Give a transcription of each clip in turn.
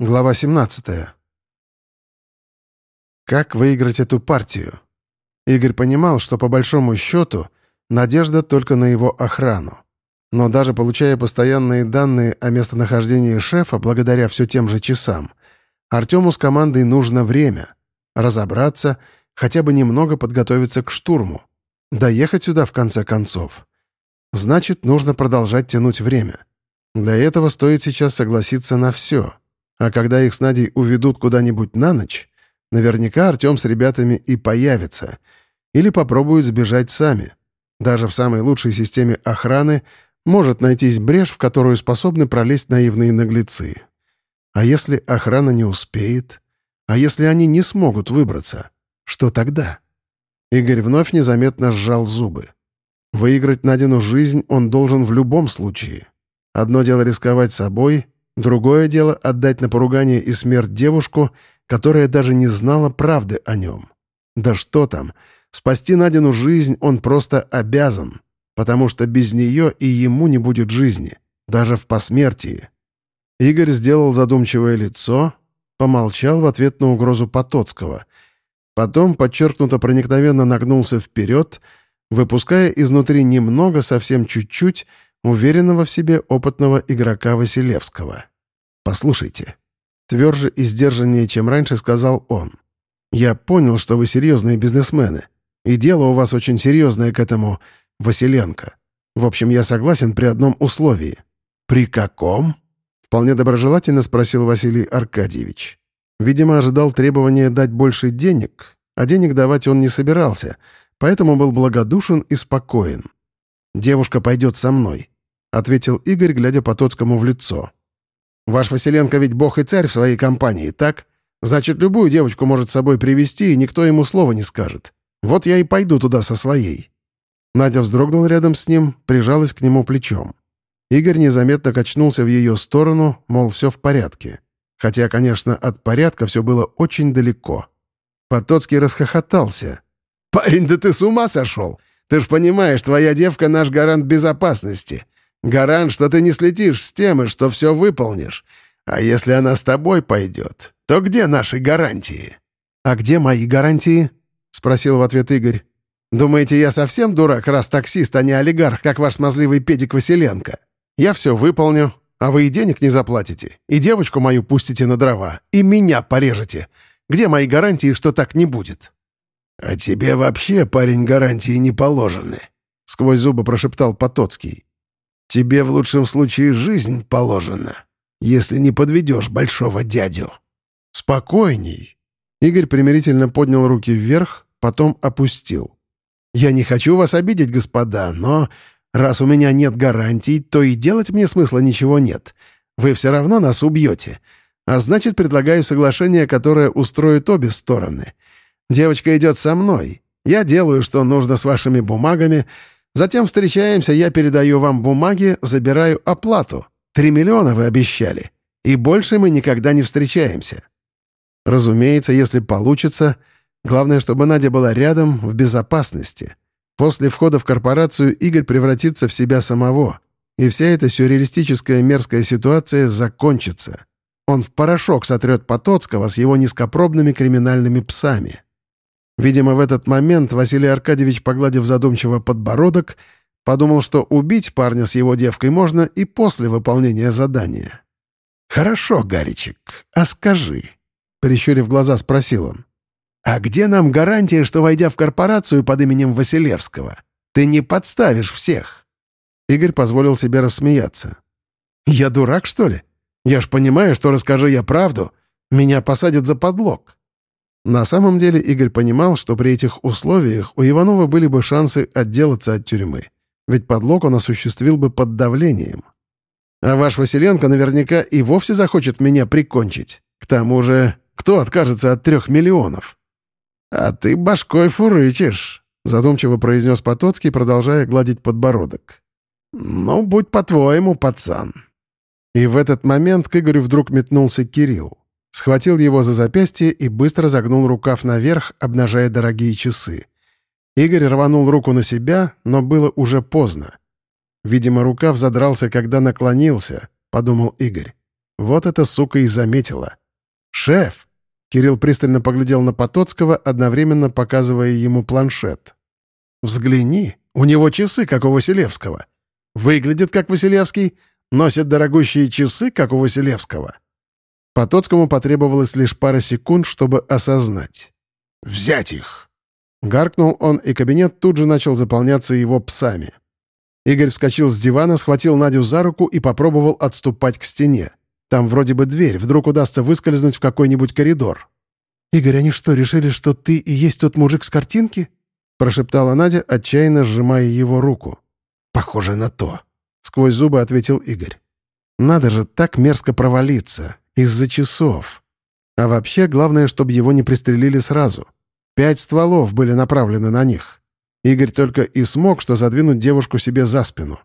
Глава 17. Как выиграть эту партию? Игорь понимал, что по большому счету надежда только на его охрану. Но даже получая постоянные данные о местонахождении шефа благодаря все тем же часам, Артему с командой нужно время. Разобраться, хотя бы немного подготовиться к штурму. Доехать сюда в конце концов. Значит, нужно продолжать тянуть время. Для этого стоит сейчас согласиться на все — а когда их с Надей уведут куда-нибудь на ночь, наверняка Артем с ребятами и появится. Или попробуют сбежать сами. Даже в самой лучшей системе охраны может найтись брешь, в которую способны пролезть наивные наглецы. А если охрана не успеет? А если они не смогут выбраться? Что тогда? Игорь вновь незаметно сжал зубы. Выиграть Надину жизнь он должен в любом случае. Одно дело рисковать собой, Другое дело — отдать на поругание и смерть девушку, которая даже не знала правды о нем. Да что там, спасти Надину жизнь он просто обязан, потому что без нее и ему не будет жизни, даже в посмертии. Игорь сделал задумчивое лицо, помолчал в ответ на угрозу Потоцкого. Потом подчеркнуто проникновенно нагнулся вперед, выпуская изнутри немного, совсем чуть-чуть, уверенного в себе опытного игрока Василевского. «Послушайте». Тверже и сдержаннее, чем раньше, сказал он. «Я понял, что вы серьезные бизнесмены, и дело у вас очень серьезное к этому Василенко. В общем, я согласен при одном условии». «При каком?» — вполне доброжелательно спросил Василий Аркадьевич. Видимо, ожидал требования дать больше денег, а денег давать он не собирался, поэтому был благодушен и спокоен. «Девушка пойдет со мной ответил Игорь, глядя Потоцкому в лицо. «Ваш Василенко ведь бог и царь в своей компании, так? Значит, любую девочку может с собой привести, и никто ему слова не скажет. Вот я и пойду туда со своей». Надя вздрогнула рядом с ним, прижалась к нему плечом. Игорь незаметно качнулся в ее сторону, мол, все в порядке. Хотя, конечно, от порядка все было очень далеко. Потоцкий расхохотался. «Парень, да ты с ума сошел! Ты ж понимаешь, твоя девка — наш гарант безопасности. Гарант, что ты не слетишь с темы, что все выполнишь. А если она с тобой пойдет, то где наши гарантии?» «А где мои гарантии?» — спросил в ответ Игорь. «Думаете, я совсем дурак, раз таксист, а не олигарх, как ваш смазливый педик Василенко? Я все выполню, а вы и денег не заплатите, и девочку мою пустите на дрова, и меня порежете. Где мои гарантии, что так не будет?» «А тебе вообще, парень, гарантии не положены», — сквозь зубы прошептал Потоцкий. Тебе в лучшем случае жизнь положена, если не подведешь большого дядю». «Спокойней». Игорь примирительно поднял руки вверх, потом опустил. «Я не хочу вас обидеть, господа, но раз у меня нет гарантий, то и делать мне смысла ничего нет. Вы все равно нас убьете. А значит, предлагаю соглашение, которое устроит обе стороны. Девочка идет со мной. Я делаю, что нужно с вашими бумагами, Затем встречаемся, я передаю вам бумаги, забираю оплату. Три миллиона вы обещали. И больше мы никогда не встречаемся. Разумеется, если получится, главное, чтобы Надя была рядом, в безопасности. После входа в корпорацию Игорь превратится в себя самого, и вся эта сюрреалистическая мерзкая ситуация закончится. Он в порошок сотрет Потоцкого с его низкопробными криминальными псами. Видимо, в этот момент Василий Аркадьевич, погладив задумчиво подбородок, подумал, что убить парня с его девкой можно и после выполнения задания. «Хорошо, Гаричек, а скажи», — прищурив глаза, спросил он, «а где нам гарантия, что, войдя в корпорацию под именем Василевского, ты не подставишь всех?» Игорь позволил себе рассмеяться. «Я дурак, что ли? Я ж понимаю, что расскажу я правду, меня посадят за подлог. На самом деле Игорь понимал, что при этих условиях у Иванова были бы шансы отделаться от тюрьмы, ведь подлог он осуществил бы под давлением. А ваш Василенко наверняка и вовсе захочет меня прикончить. К тому же, кто откажется от трех миллионов? А ты башкой фурычишь, задумчиво произнес Потоцкий, продолжая гладить подбородок. Ну, будь по-твоему, пацан. И в этот момент к Игорю вдруг метнулся Кирилл схватил его за запястье и быстро загнул рукав наверх, обнажая дорогие часы. Игорь рванул руку на себя, но было уже поздно. Видимо, рукав задрался, когда наклонился, — подумал Игорь. Вот эта сука и заметила. «Шеф!» — Кирилл пристально поглядел на Потоцкого, одновременно показывая ему планшет. «Взгляни, у него часы, как у Василевского. Выглядит, как Василевский, носит дорогущие часы, как у Василевского». Потоцкому потребовалось лишь пара секунд, чтобы осознать. «Взять их!» Гаркнул он, и кабинет тут же начал заполняться его псами. Игорь вскочил с дивана, схватил Надю за руку и попробовал отступать к стене. Там вроде бы дверь, вдруг удастся выскользнуть в какой-нибудь коридор. «Игорь, они что, решили, что ты и есть тот мужик с картинки?» прошептала Надя, отчаянно сжимая его руку. «Похоже на то», — сквозь зубы ответил Игорь. «Надо же так мерзко провалиться. Из-за часов. А вообще, главное, чтобы его не пристрелили сразу. Пять стволов были направлены на них. Игорь только и смог, что задвинуть девушку себе за спину.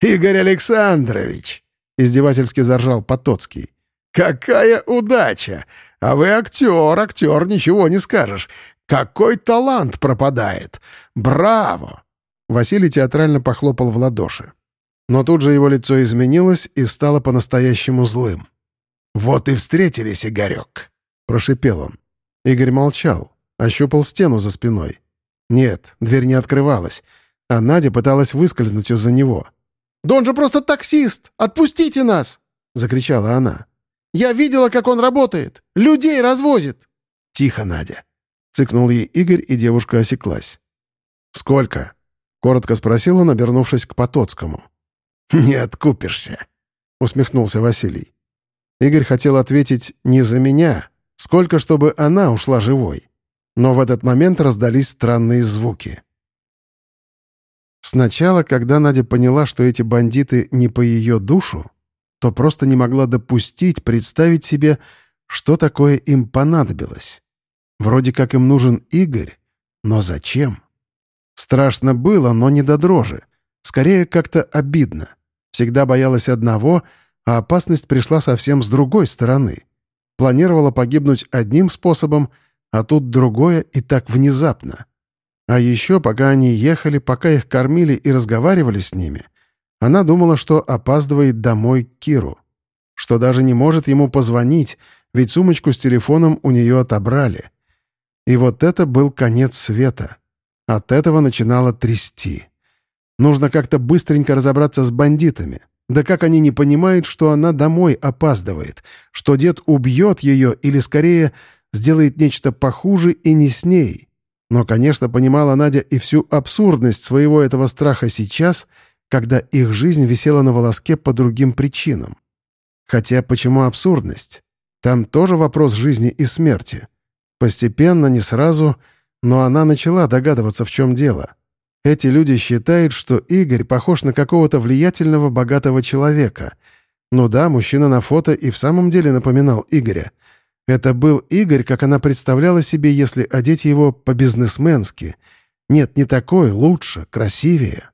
«Игорь Александрович!» — издевательски заржал Потоцкий. «Какая удача! А вы актер, актер, ничего не скажешь. Какой талант пропадает! Браво!» Василий театрально похлопал в ладоши. Но тут же его лицо изменилось и стало по-настоящему злым. «Вот и встретились, Игорек!» — прошипел он. Игорь молчал, ощупал стену за спиной. Нет, дверь не открывалась, а Надя пыталась выскользнуть из-за него. «Да он же просто таксист! Отпустите нас!» — закричала она. «Я видела, как он работает! Людей развозит!» «Тихо, Надя!» — цыкнул ей Игорь, и девушка осеклась. «Сколько?» — коротко спросил он, обернувшись к Потоцкому. «Не откупишься!» — усмехнулся Василий. Игорь хотел ответить «не за меня», сколько, чтобы она ушла живой. Но в этот момент раздались странные звуки. Сначала, когда Надя поняла, что эти бандиты не по ее душу, то просто не могла допустить, представить себе, что такое им понадобилось. Вроде как им нужен Игорь, но зачем? Страшно было, но не до дрожи. Скорее, как-то обидно. Всегда боялась одного — а опасность пришла совсем с другой стороны. Планировала погибнуть одним способом, а тут другое и так внезапно. А еще, пока они ехали, пока их кормили и разговаривали с ними, она думала, что опаздывает домой Киру. Что даже не может ему позвонить, ведь сумочку с телефоном у нее отобрали. И вот это был конец света. От этого начинало трясти. Нужно как-то быстренько разобраться с бандитами. Да как они не понимают, что она домой опаздывает, что дед убьет ее или, скорее, сделает нечто похуже и не с ней. Но, конечно, понимала Надя и всю абсурдность своего этого страха сейчас, когда их жизнь висела на волоске по другим причинам. Хотя почему абсурдность? Там тоже вопрос жизни и смерти. Постепенно, не сразу, но она начала догадываться, в чем дело. Эти люди считают, что Игорь похож на какого-то влиятельного, богатого человека. Ну да, мужчина на фото и в самом деле напоминал Игоря. Это был Игорь, как она представляла себе, если одеть его по-бизнесменски. Нет, не такой, лучше, красивее.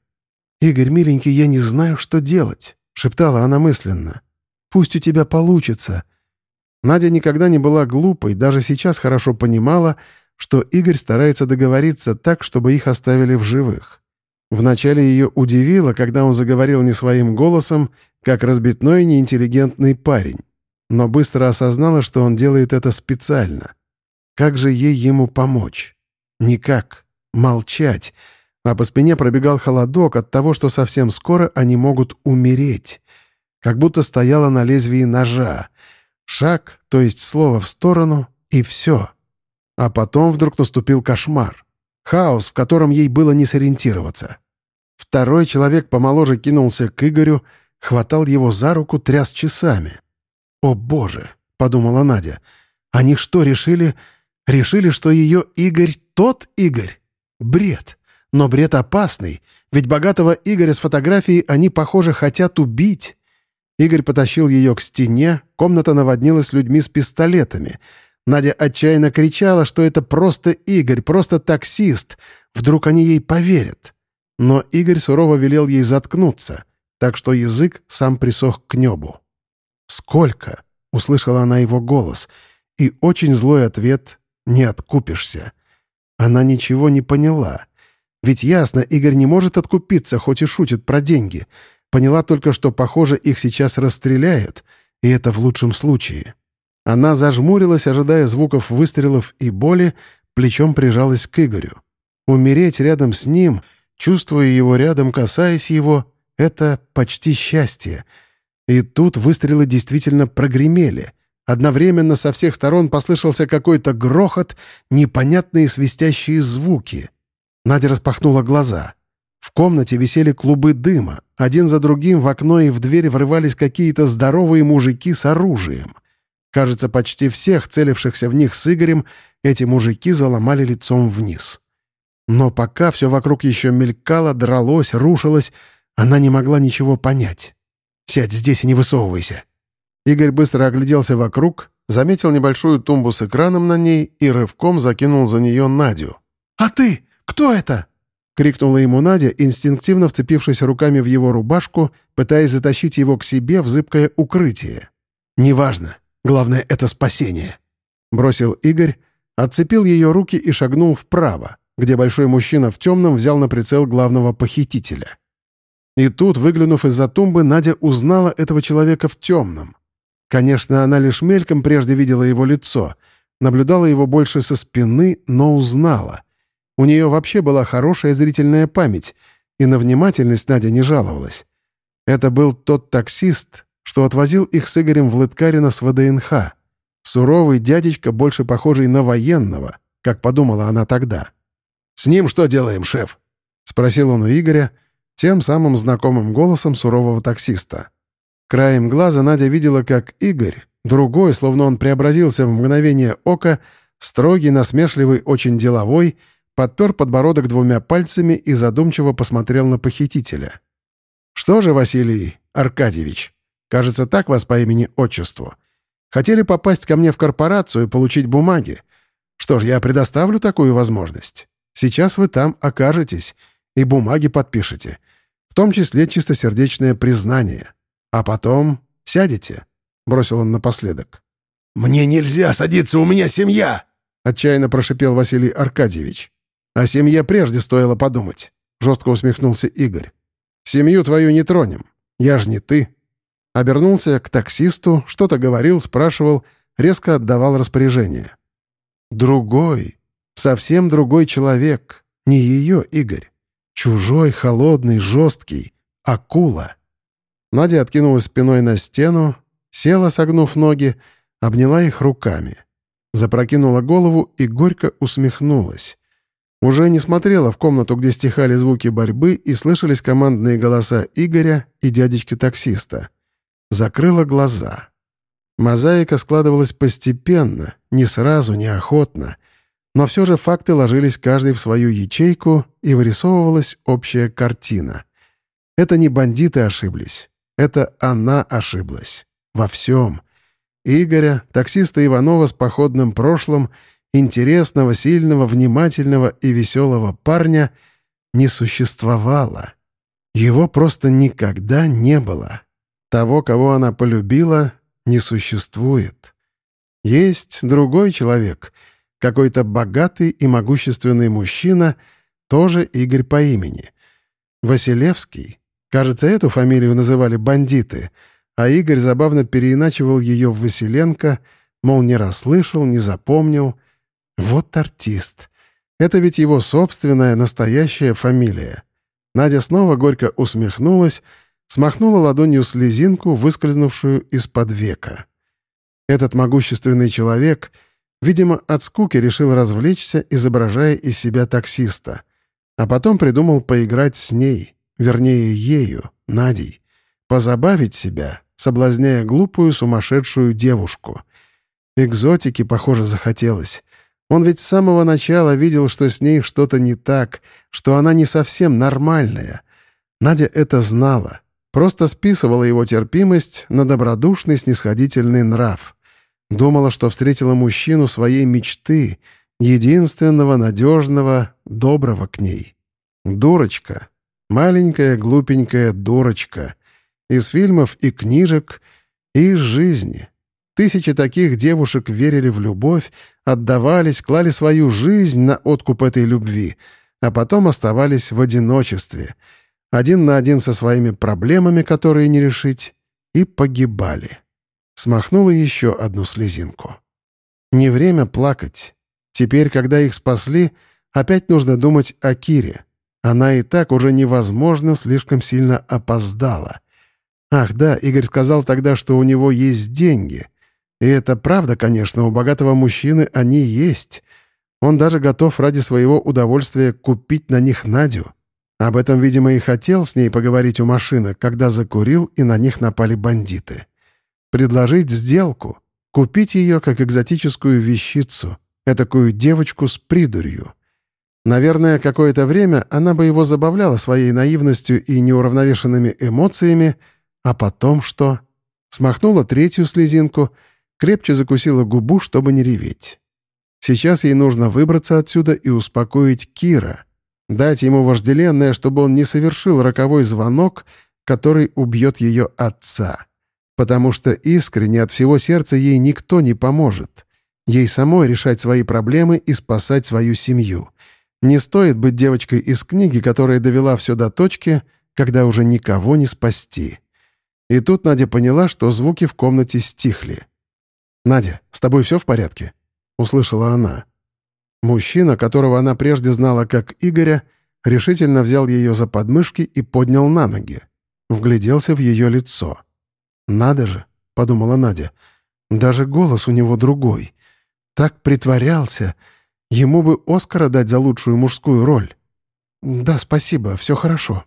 «Игорь, миленький, я не знаю, что делать», — шептала она мысленно. «Пусть у тебя получится». Надя никогда не была глупой, даже сейчас хорошо понимала, что Игорь старается договориться так, чтобы их оставили в живых. Вначале ее удивило, когда он заговорил не своим голосом, как разбитной неинтеллигентный парень, но быстро осознала, что он делает это специально. Как же ей ему помочь? Никак. Молчать. А по спине пробегал холодок от того, что совсем скоро они могут умереть. Как будто стояла на лезвии ножа. Шаг, то есть слово в сторону, и все. А потом вдруг наступил кошмар. Хаос, в котором ей было не сориентироваться. Второй человек помоложе кинулся к Игорю, хватал его за руку, тряс часами. «О, Боже!» — подумала Надя. «Они что, решили? Решили, что ее Игорь тот Игорь? Бред! Но бред опасный, ведь богатого Игоря с фотографией они, похоже, хотят убить». Игорь потащил ее к стене, комната наводнилась людьми с пистолетами — Надя отчаянно кричала, что это просто Игорь, просто таксист. Вдруг они ей поверят. Но Игорь сурово велел ей заткнуться, так что язык сам присох к небу. «Сколько?» — услышала она его голос. И очень злой ответ «Не откупишься». Она ничего не поняла. Ведь ясно, Игорь не может откупиться, хоть и шутит про деньги. Поняла только, что, похоже, их сейчас расстреляют — И это в лучшем случае. Она зажмурилась, ожидая звуков выстрелов и боли, плечом прижалась к Игорю. Умереть рядом с ним, чувствуя его рядом, касаясь его — это почти счастье. И тут выстрелы действительно прогремели. Одновременно со всех сторон послышался какой-то грохот, непонятные свистящие звуки. Надя распахнула глаза. В комнате висели клубы дыма. Один за другим в окно и в дверь врывались какие-то здоровые мужики с оружием. Кажется, почти всех, целившихся в них с Игорем, эти мужики заломали лицом вниз. Но пока все вокруг еще мелькало, дралось, рушилось, она не могла ничего понять. «Сядь здесь и не высовывайся». Игорь быстро огляделся вокруг, заметил небольшую тумбу с экраном на ней и рывком закинул за нее Надю. «А ты? Кто это?» — крикнула ему Надя, инстинктивно вцепившись руками в его рубашку, пытаясь затащить его к себе в зыбкое укрытие. «Неважно. Главное — это спасение», — бросил Игорь, отцепил ее руки и шагнул вправо, где большой мужчина в темном взял на прицел главного похитителя. И тут, выглянув из-за тумбы, Надя узнала этого человека в темном. Конечно, она лишь мельком прежде видела его лицо, наблюдала его больше со спины, но узнала. У нее вообще была хорошая зрительная память, и на внимательность Надя не жаловалась. Это был тот таксист, что отвозил их с Игорем в Лыткарино с ВДНХ. Суровый дядечка, больше похожий на военного, как подумала она тогда. «С ним что делаем, шеф?» — спросил он у Игоря, тем самым знакомым голосом сурового таксиста. Краем глаза Надя видела, как Игорь, другой, словно он преобразился в мгновение ока, строгий, насмешливый, очень деловой — подпер подбородок двумя пальцами и задумчиво посмотрел на похитителя. «Что же, Василий Аркадьевич, кажется, так вас по имени-отчеству, хотели попасть ко мне в корпорацию и получить бумаги. Что ж, я предоставлю такую возможность. Сейчас вы там окажетесь и бумаги подпишете, в том числе чистосердечное признание. А потом сядете», — бросил он напоследок. «Мне нельзя садиться, у меня семья!» — отчаянно прошипел Василий Аркадьевич. «О семье прежде стоило подумать», — жестко усмехнулся Игорь. «Семью твою не тронем. Я ж не ты». Обернулся к таксисту, что-то говорил, спрашивал, резко отдавал распоряжение. «Другой, совсем другой человек, не ее Игорь. Чужой, холодный, жесткий, акула». Надя откинулась спиной на стену, села, согнув ноги, обняла их руками. Запрокинула голову и горько усмехнулась. Уже не смотрела в комнату, где стихали звуки борьбы и слышались командные голоса Игоря и дядечки-таксиста. Закрыла глаза. Мозаика складывалась постепенно, не сразу, не охотно. Но все же факты ложились каждый в свою ячейку, и вырисовывалась общая картина. Это не бандиты ошиблись. Это она ошиблась. Во всем. Игоря, таксиста Иванова с походным прошлым — интересного, сильного, внимательного и веселого парня не существовало. Его просто никогда не было. Того, кого она полюбила, не существует. Есть другой человек, какой-то богатый и могущественный мужчина, тоже Игорь по имени. Василевский. Кажется, эту фамилию называли бандиты, а Игорь забавно переиначивал ее в Василенко, мол, не расслышал, не запомнил — вот артист. Это ведь его собственная настоящая фамилия. Надя снова горько усмехнулась, смахнула ладонью слезинку, выскользнувшую из-под века. Этот могущественный человек, видимо, от скуки решил развлечься, изображая из себя таксиста. А потом придумал поиграть с ней, вернее, ею, Надей. Позабавить себя, соблазняя глупую сумасшедшую девушку. Экзотики, похоже, захотелось. Он ведь с самого начала видел, что с ней что-то не так, что она не совсем нормальная. Надя это знала. Просто списывала его терпимость на добродушный снисходительный нрав. Думала, что встретила мужчину своей мечты, единственного, надежного, доброго к ней. Дурочка. Маленькая, глупенькая дурочка. Из фильмов и книжек, и из жизни. Тысячи таких девушек верили в любовь, отдавались, клали свою жизнь на откуп этой любви, а потом оставались в одиночестве, один на один со своими проблемами, которые не решить, и погибали. Смахнула еще одну слезинку. Не время плакать. Теперь, когда их спасли, опять нужно думать о Кире. Она и так уже невозможно слишком сильно опоздала. Ах да, Игорь сказал тогда, что у него есть деньги. И это правда, конечно, у богатого мужчины они есть. Он даже готов ради своего удовольствия купить на них Надю. Об этом, видимо, и хотел с ней поговорить у машины, когда закурил и на них напали бандиты. Предложить сделку, купить ее как экзотическую вещицу, этакую девочку с придурью. Наверное, какое-то время она бы его забавляла своей наивностью и неуравновешенными эмоциями, а потом что? Смахнула третью слезинку, крепче закусила губу, чтобы не реветь. Сейчас ей нужно выбраться отсюда и успокоить Кира. Дать ему вожделенное, чтобы он не совершил роковой звонок, который убьет ее отца. Потому что искренне от всего сердца ей никто не поможет. Ей самой решать свои проблемы и спасать свою семью. Не стоит быть девочкой из книги, которая довела все до точки, когда уже никого не спасти. И тут Надя поняла, что звуки в комнате стихли. «Надя, с тобой все в порядке?» — услышала она. Мужчина, которого она прежде знала как Игоря, решительно взял ее за подмышки и поднял на ноги. Вгляделся в ее лицо. «Надо же», — подумала Надя, — «даже голос у него другой. Так притворялся. Ему бы Оскара дать за лучшую мужскую роль». «Да, спасибо, все хорошо».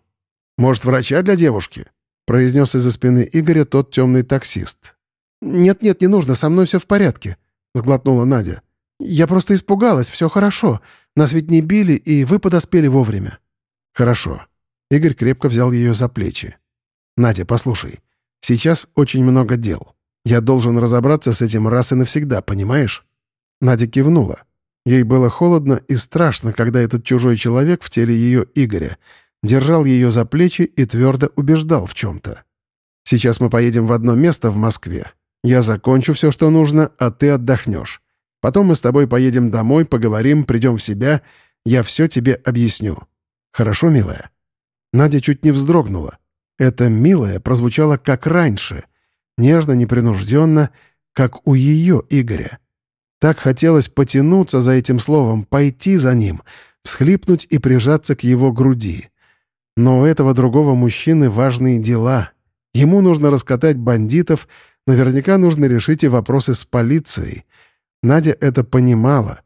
«Может, врача для девушки?» — произнес из-за спины Игоря тот темный таксист. «Нет-нет, не нужно, со мной все в порядке», сглотнула Надя. «Я просто испугалась, все хорошо. Нас ведь не били, и вы подоспели вовремя». «Хорошо». Игорь крепко взял ее за плечи. «Надя, послушай. Сейчас очень много дел. Я должен разобраться с этим раз и навсегда, понимаешь?» Надя кивнула. Ей было холодно и страшно, когда этот чужой человек в теле ее Игоря держал ее за плечи и твердо убеждал в чем-то. «Сейчас мы поедем в одно место в Москве. Я закончу все, что нужно, а ты отдохнешь. Потом мы с тобой поедем домой, поговорим, придем в себя. Я все тебе объясню. Хорошо, милая?» Надя чуть не вздрогнула. Это «милая» прозвучало как раньше. Нежно, непринужденно, как у ее Игоря. Так хотелось потянуться за этим словом, пойти за ним, всхлипнуть и прижаться к его груди. Но у этого другого мужчины важные дела. Ему нужно раскатать бандитов, Наверняка нужно решить и вопросы с полицией. Надя это понимала.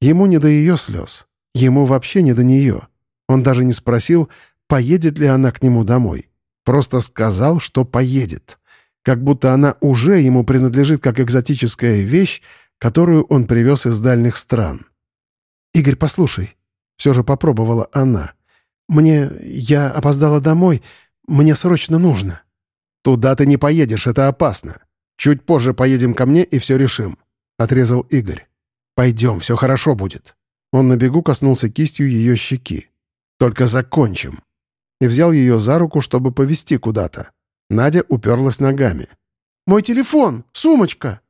Ему не до ее слез. Ему вообще не до нее. Он даже не спросил, поедет ли она к нему домой. Просто сказал, что поедет. Как будто она уже ему принадлежит как экзотическая вещь, которую он привез из дальних стран. «Игорь, послушай», — все же попробовала она. «Мне... я опоздала домой. Мне срочно нужно». «Туда ты не поедешь, это опасно. Чуть позже поедем ко мне и все решим», — отрезал Игорь. «Пойдем, все хорошо будет». Он на бегу коснулся кистью ее щеки. «Только закончим». И взял ее за руку, чтобы повести куда-то. Надя уперлась ногами. «Мой телефон! Сумочка!»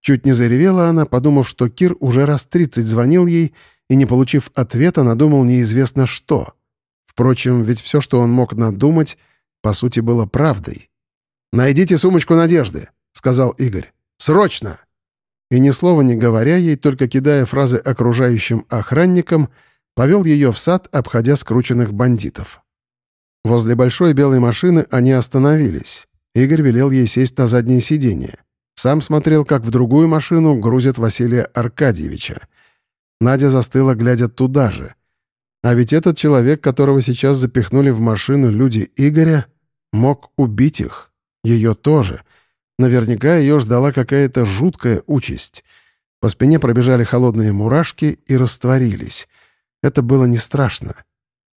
Чуть не заревела она, подумав, что Кир уже раз тридцать звонил ей и, не получив ответа, надумал неизвестно что. Впрочем, ведь все, что он мог надумать, по сути, было правдой. «Найдите сумочку Надежды», — сказал Игорь. «Срочно!» И ни слова не говоря ей, только кидая фразы окружающим охранникам, повел ее в сад, обходя скрученных бандитов. Возле большой белой машины они остановились. Игорь велел ей сесть на заднее сиденье. Сам смотрел, как в другую машину грузят Василия Аркадьевича. Надя застыла, глядя туда же. А ведь этот человек, которого сейчас запихнули в машину люди Игоря, мог убить их. Ее тоже. Наверняка ее ждала какая-то жуткая участь. По спине пробежали холодные мурашки и растворились. Это было не страшно.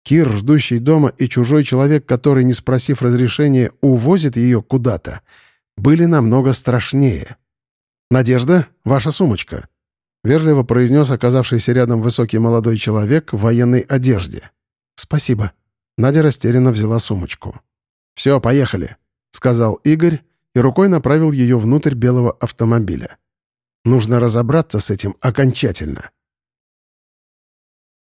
Кир, ждущий дома, и чужой человек, который, не спросив разрешения, увозит ее куда-то, были намного страшнее. «Надежда, ваша сумочка», — вежливо произнес оказавшийся рядом высокий молодой человек в военной одежде. «Спасибо». Надя растерянно взяла сумочку. «Все, поехали», — сказал Игорь и рукой направил ее внутрь белого автомобиля. «Нужно разобраться с этим окончательно».